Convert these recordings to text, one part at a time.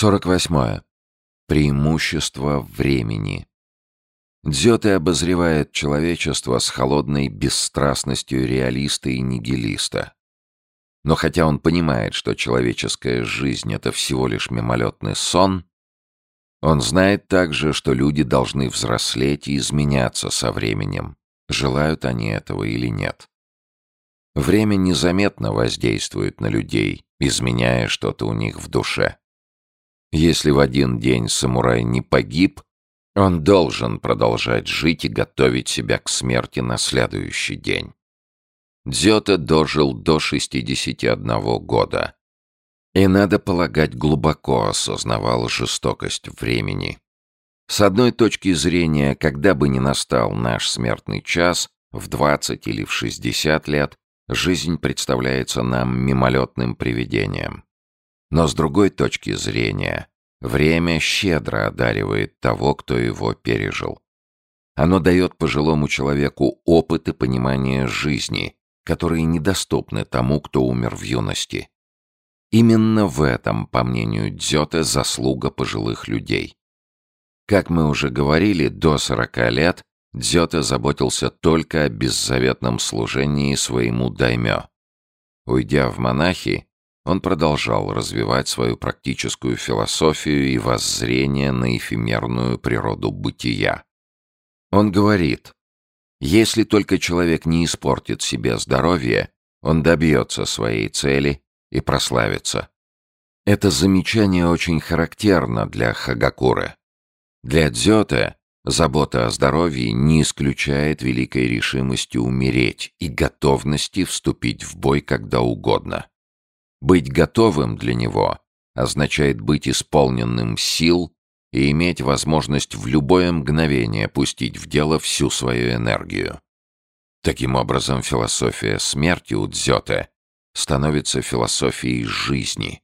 48. Преимущество времени. Дзёте обозревает человечество с холодной бесстрастностью реалиста и нигилиста. Но хотя он понимает, что человеческая жизнь — это всего лишь мимолетный сон, он знает также, что люди должны взрослеть и изменяться со временем, желают они этого или нет. Время незаметно воздействует на людей, изменяя что-то у них в душе. Если в один день самурай не погиб, он должен продолжать жить и готовить себя к смерти на следующий день. Дзёте дожил до 61 года. И, надо полагать, глубоко осознавал жестокость времени. С одной точки зрения, когда бы ни настал наш смертный час, в 20 или в 60 лет, жизнь представляется нам мимолетным привидением. Но с другой точки зрения, время щедро одаривает того, кто его пережил. Оно дает пожилому человеку опыт и понимание жизни, которые недоступны тому, кто умер в юности. Именно в этом, по мнению Дзёте, заслуга пожилых людей. Как мы уже говорили, до 40 лет Дзёте заботился только о беззаветном служении своему даймё. Уйдя в монахи, он продолжал развивать свою практическую философию и воззрение на эфемерную природу бытия. Он говорит, если только человек не испортит себе здоровье, он добьется своей цели и прославится. Это замечание очень характерно для Хагакуры. Для Дзёте забота о здоровье не исключает великой решимости умереть и готовности вступить в бой когда угодно. Быть готовым для него означает быть исполненным сил и иметь возможность в любое мгновение пустить в дело всю свою энергию. Таким образом, философия смерти у Дзёте становится философией жизни.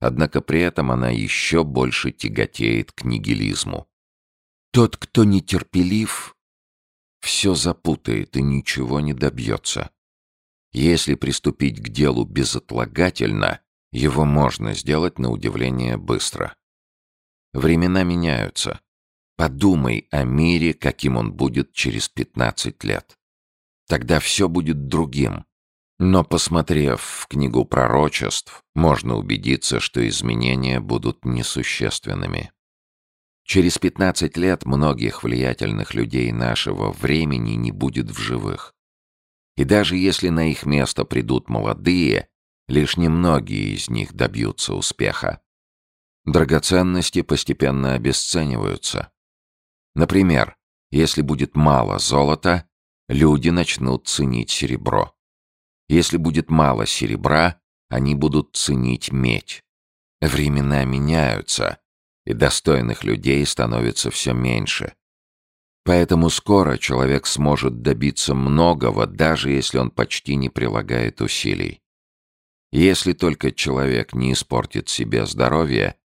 Однако при этом она еще больше тяготеет к нигилизму. Тот, кто нетерпелив, все запутает и ничего не добьется. Если приступить к делу безотлагательно, его можно сделать на удивление быстро. Времена меняются. Подумай о мире, каким он будет через 15 лет. Тогда все будет другим. Но, посмотрев в книгу пророчеств, можно убедиться, что изменения будут несущественными. Через 15 лет многих влиятельных людей нашего времени не будет в живых. И даже если на их место придут молодые, лишь немногие из них добьются успеха. Драгоценности постепенно обесцениваются. Например, если будет мало золота, люди начнут ценить серебро. Если будет мало серебра, они будут ценить медь. Времена меняются, и достойных людей становится все меньше. Поэтому скоро человек сможет добиться многого, даже если он почти не прилагает усилий. Если только человек не испортит себе здоровье,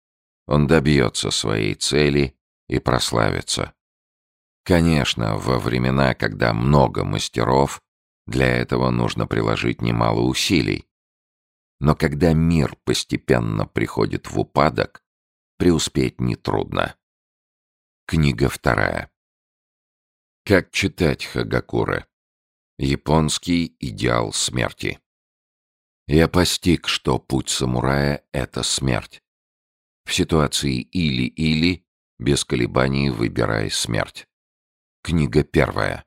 он добьется своей цели и прославится. Конечно, во времена, когда много мастеров, для этого нужно приложить немало усилий. Но когда мир постепенно приходит в упадок, преуспеть нетрудно. Книга вторая. Как читать Хагакуре? Японский идеал смерти. Я постиг, что путь самурая — это смерть. В ситуации или-или, без колебаний выбирай смерть. Книга первая.